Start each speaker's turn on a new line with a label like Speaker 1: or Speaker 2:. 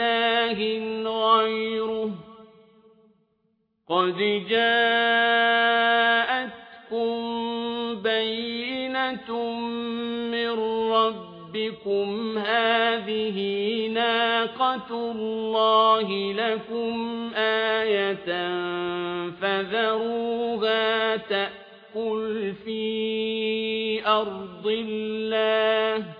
Speaker 1: إله غيره. قد جاءتكم بينة من ربكم. هذه ناقة الله لكم آية فذروها تأكل في أرض الله.